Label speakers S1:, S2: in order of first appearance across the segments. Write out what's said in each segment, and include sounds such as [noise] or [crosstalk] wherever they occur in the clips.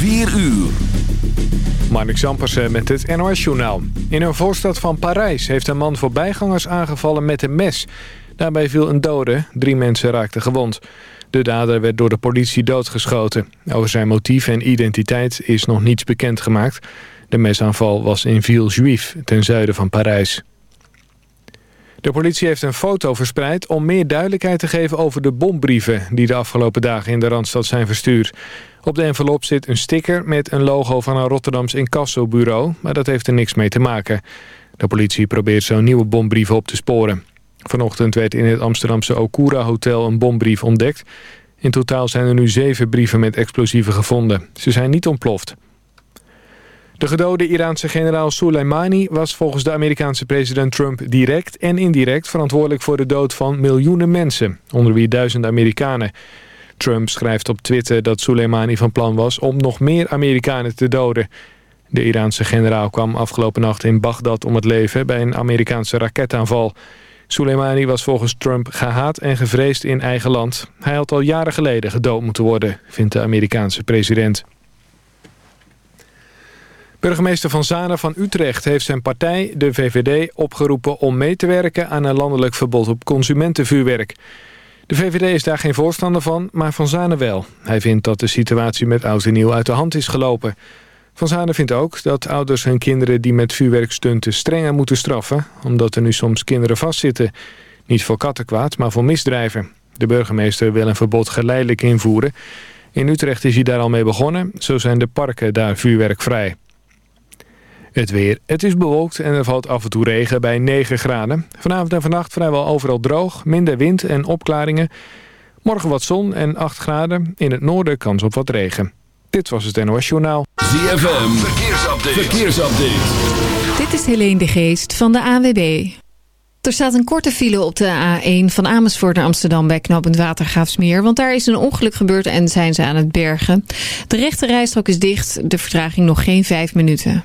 S1: 4 uur.
S2: Marnik Zampersen met het NOS-journaal. In een voorstad van Parijs heeft een man voorbijgangers aangevallen met een mes. Daarbij viel een dode, drie mensen raakten gewond. De dader werd door de politie doodgeschoten. Over zijn motief en identiteit is nog niets bekendgemaakt. De mesaanval was in Villejuif, ten zuiden van Parijs. De politie heeft een foto verspreid om meer duidelijkheid te geven over de bombrieven... die de afgelopen dagen in de Randstad zijn verstuurd. Op de envelop zit een sticker met een logo van een Rotterdams incassobureau... maar dat heeft er niks mee te maken. De politie probeert zo nieuwe bombrieven op te sporen. Vanochtend werd in het Amsterdamse Okura Hotel een bombrief ontdekt. In totaal zijn er nu zeven brieven met explosieven gevonden. Ze zijn niet ontploft. De gedode Iraanse generaal Soleimani was volgens de Amerikaanse president Trump direct en indirect verantwoordelijk voor de dood van miljoenen mensen, onder wie duizenden Amerikanen. Trump schrijft op Twitter dat Soleimani van plan was om nog meer Amerikanen te doden. De Iraanse generaal kwam afgelopen nacht in Bagdad om het leven bij een Amerikaanse raketaanval. Soleimani was volgens Trump gehaat en gevreesd in eigen land. Hij had al jaren geleden gedood moeten worden, vindt de Amerikaanse president. Burgemeester Van Zanen van Utrecht heeft zijn partij, de VVD, opgeroepen om mee te werken aan een landelijk verbod op consumentenvuurwerk. De VVD is daar geen voorstander van, maar Van Zanen wel. Hij vindt dat de situatie met oud en nieuw uit de hand is gelopen. Van Zanen vindt ook dat ouders hun kinderen die met vuurwerk stunten strenger moeten straffen, omdat er nu soms kinderen vastzitten. Niet voor kattenkwaad, maar voor misdrijven. De burgemeester wil een verbod geleidelijk invoeren. In Utrecht is hij daar al mee begonnen, zo zijn de parken daar vuurwerkvrij. Het weer. Het is bewolkt en er valt af en toe regen bij 9 graden. Vanavond en vannacht vrijwel overal droog, minder wind en opklaringen. Morgen wat zon en 8 graden. In het noorden kans op wat regen. Dit was het NOS Journaal.
S1: ZFM. Verkeersupdate. Verkeersupdate.
S3: Dit is Helene de Geest van de AWB. Er staat een korte file op de A1 van Amersfoort naar Amsterdam bij knooppunt Watergraafsmeer. Want daar is een ongeluk gebeurd en zijn ze aan het bergen. De rechte rijstrook is dicht, de vertraging nog geen 5 minuten.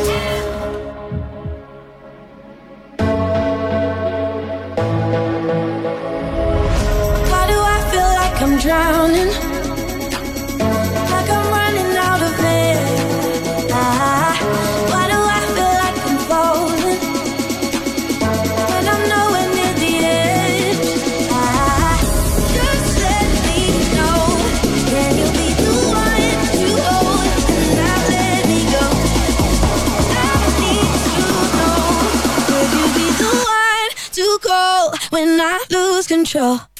S4: drowning. Like I'm running out of air. Ah, why do I feel like I'm falling? And I'm nowhere near the edge. Ah, just let me know, can you be the one to hold and not let me go? I need to know, could you be the one to call when I lose control?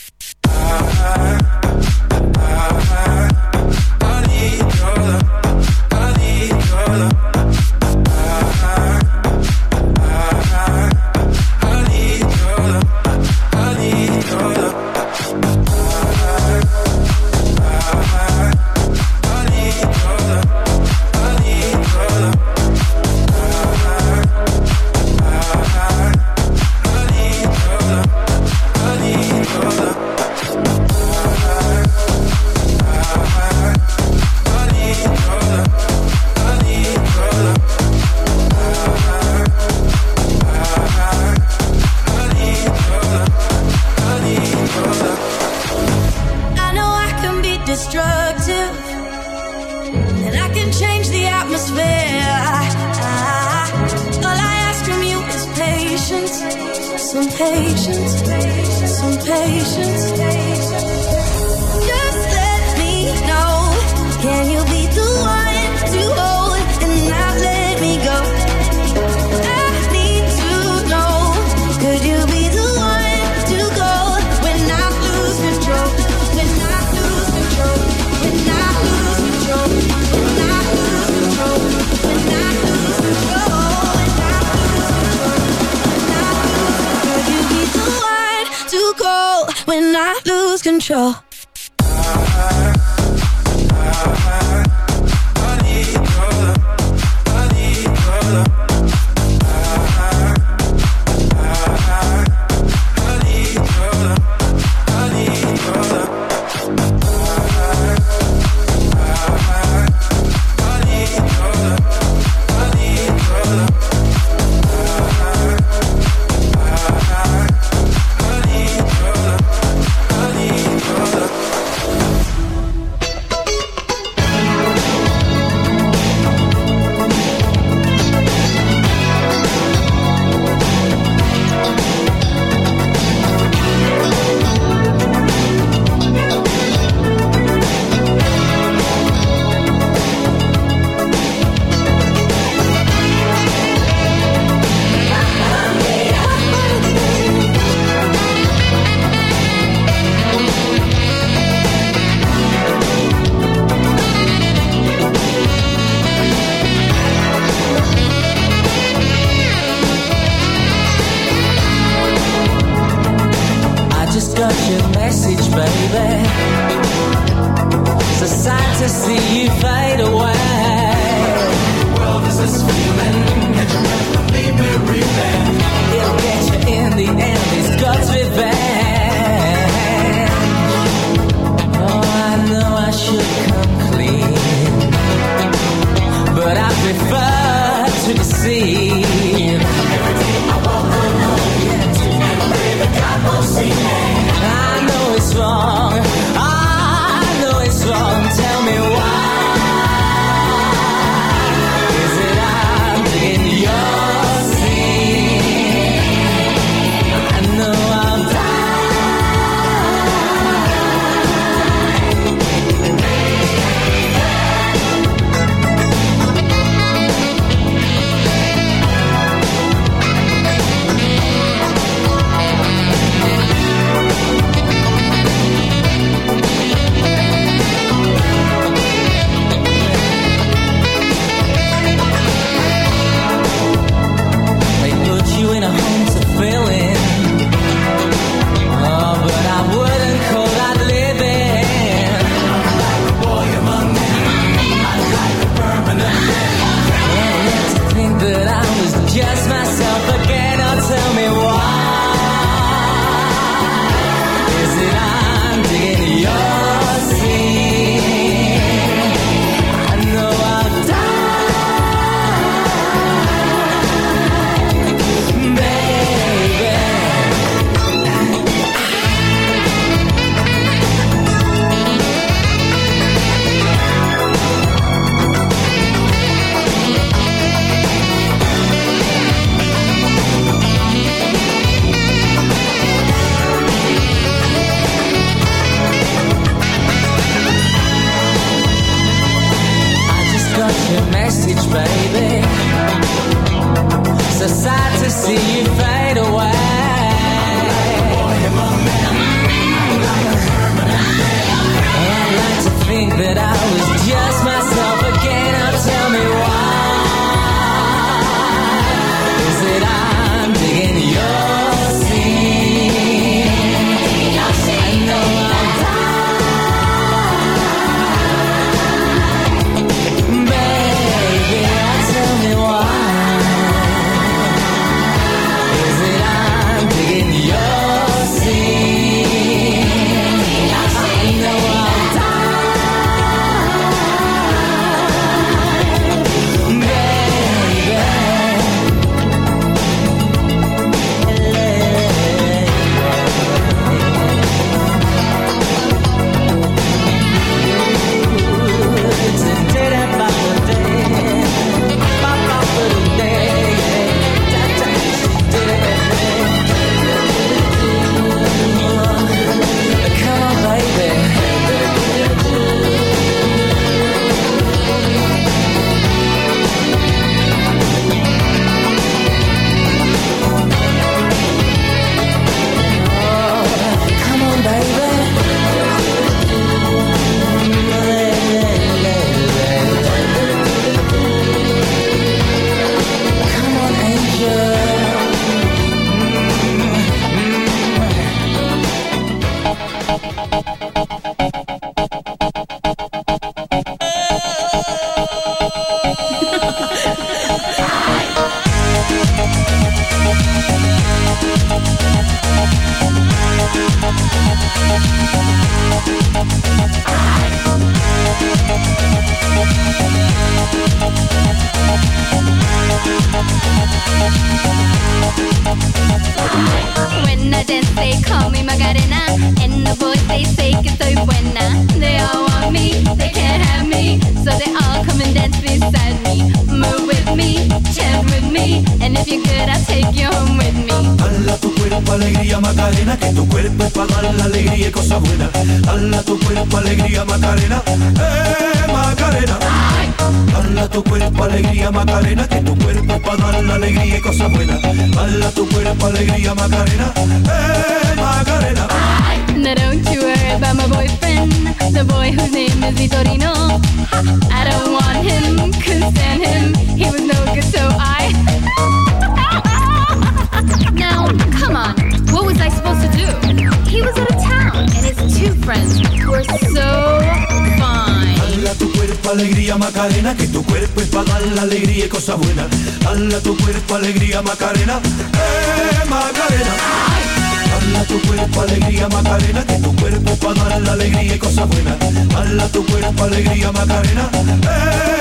S5: Tu cuerpo para dar la alegría y cosas buenas. Dala tu cuerpo alegría Macarena, eh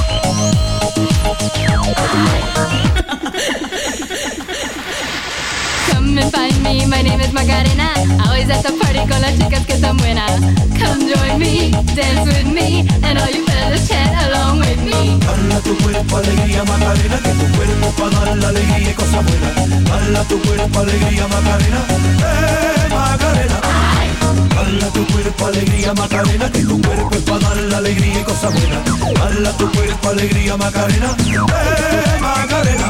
S6: Come and find me, my name is Macarena. Always at the party con las chicas que están buenas. Come join me, dance with me, and all you fellas chat along with me.
S5: Dala tu cuerpo alegría Macarena, que tu cuerpo para dar la alegría y cosas buenas. Dala tu cuerpo alegría Macarena, eh Macarena. Dala tu cuerpo alegría Macarena, que tu cuerpo es para dar la alegría y cosas buenas. Dala tu cuerpo alegría Macarena, eh Macarena.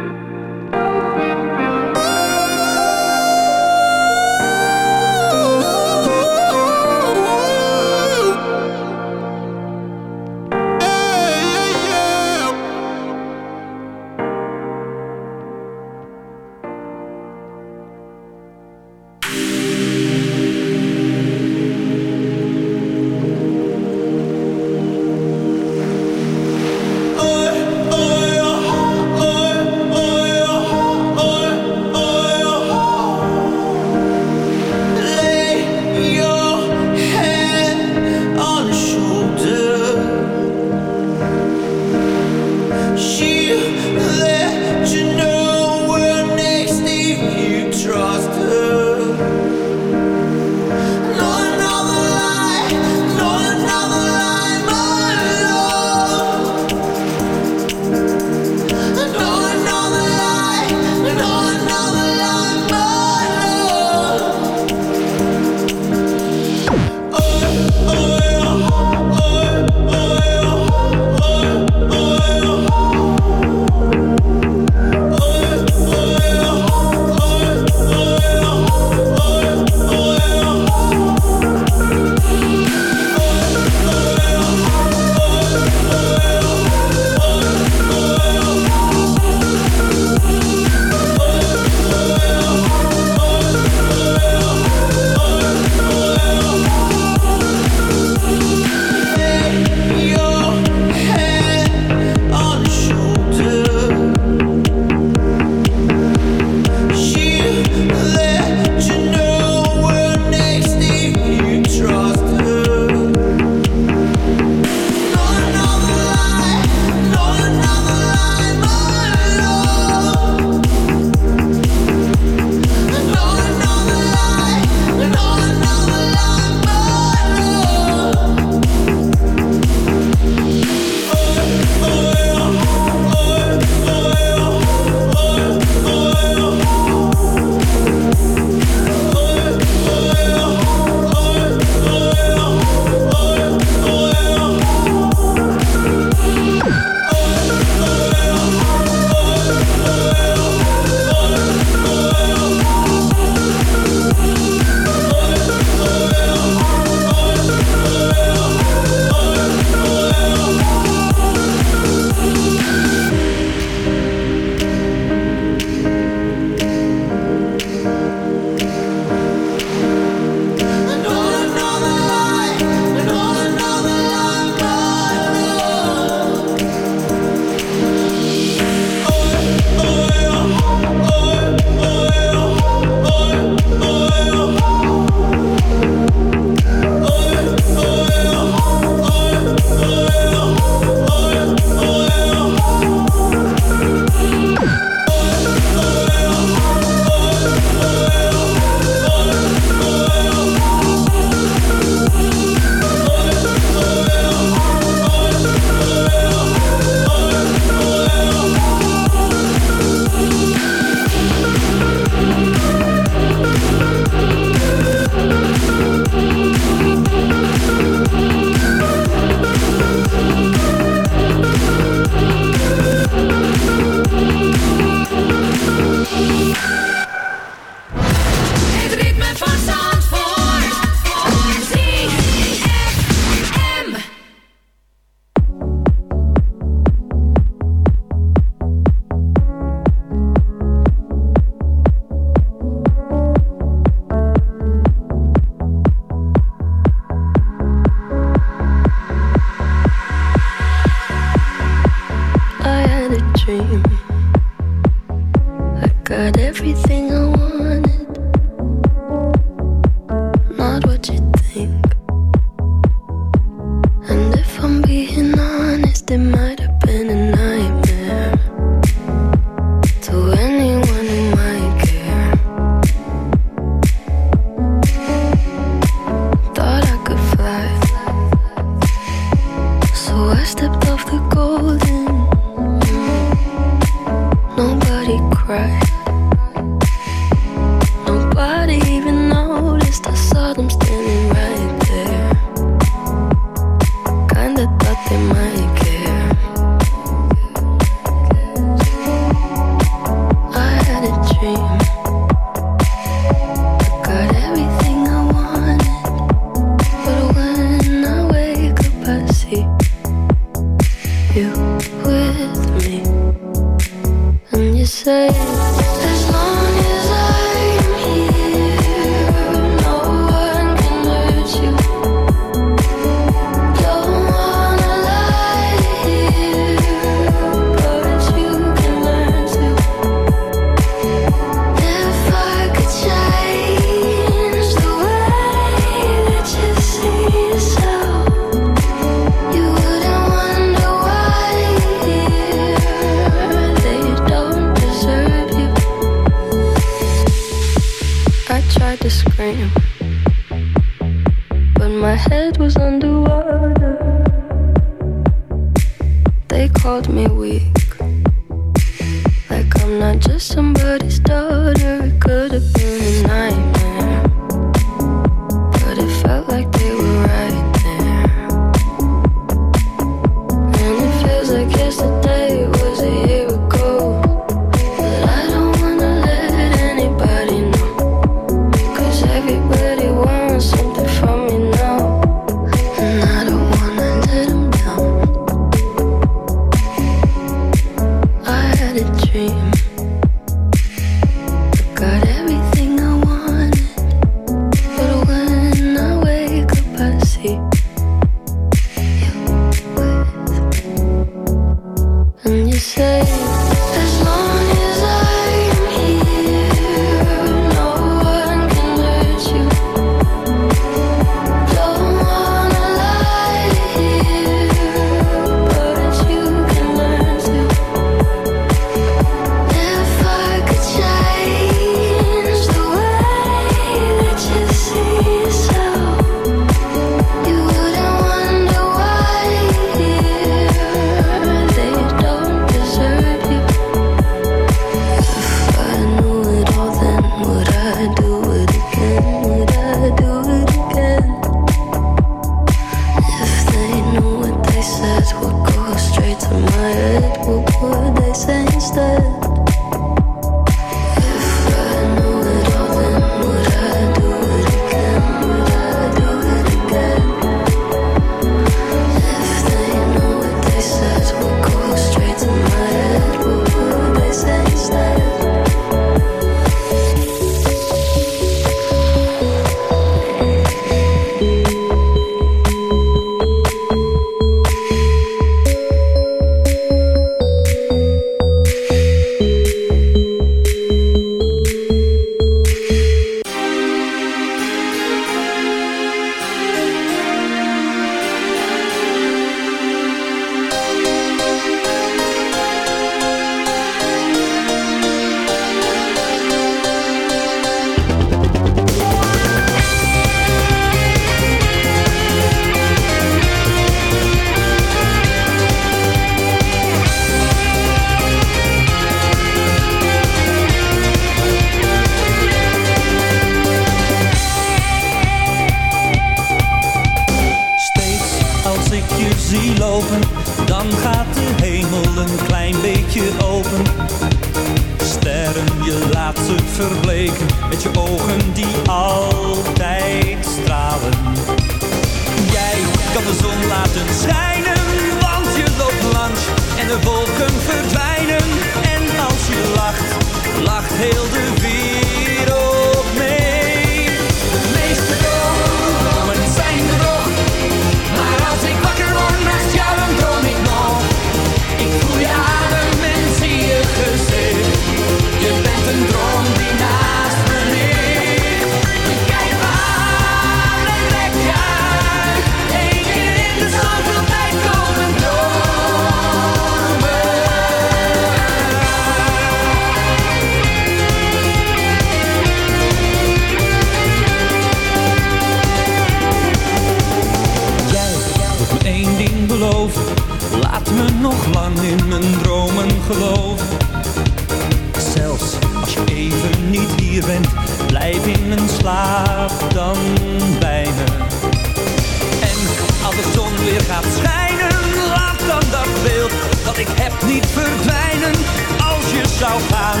S7: Gaan,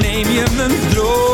S7: neem je mijn dromen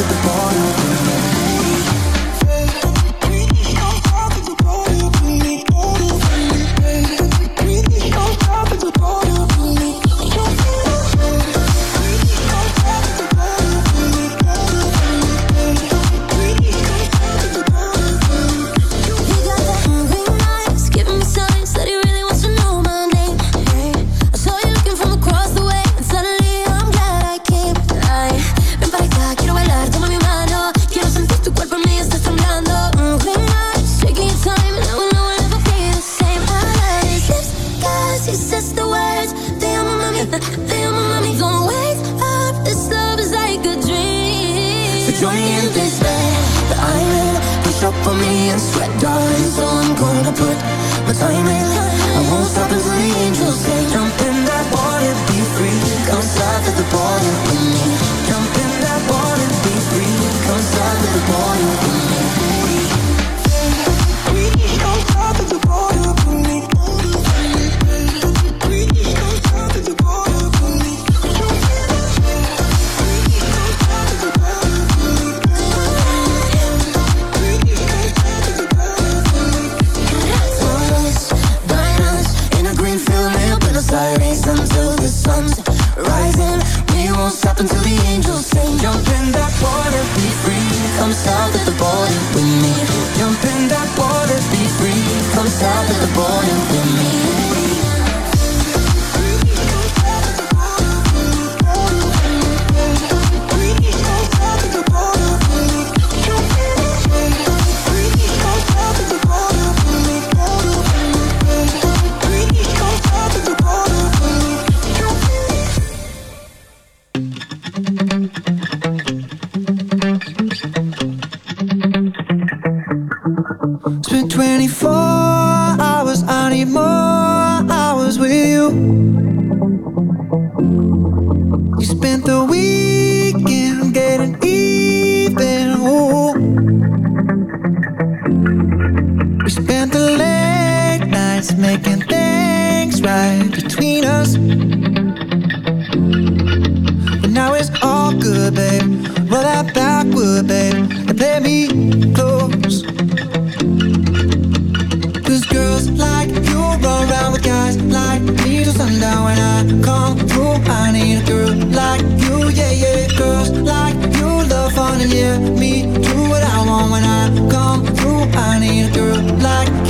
S8: to the point of the She says the words, they're my mommy, [laughs] damn
S4: my mommy. Don't wake up, this love is like a dream.
S8: So join me in this bed that I'm in. Push up on me and sweat, darling. So I'm gonna put my time in. I won't stop until the angels say, jump in that water, be free. Come south of the border with me. Jump in that water, be free. Come south of the border top of the in me.
S9: Fun and yeah, me do what I want when I come through. I need a girl like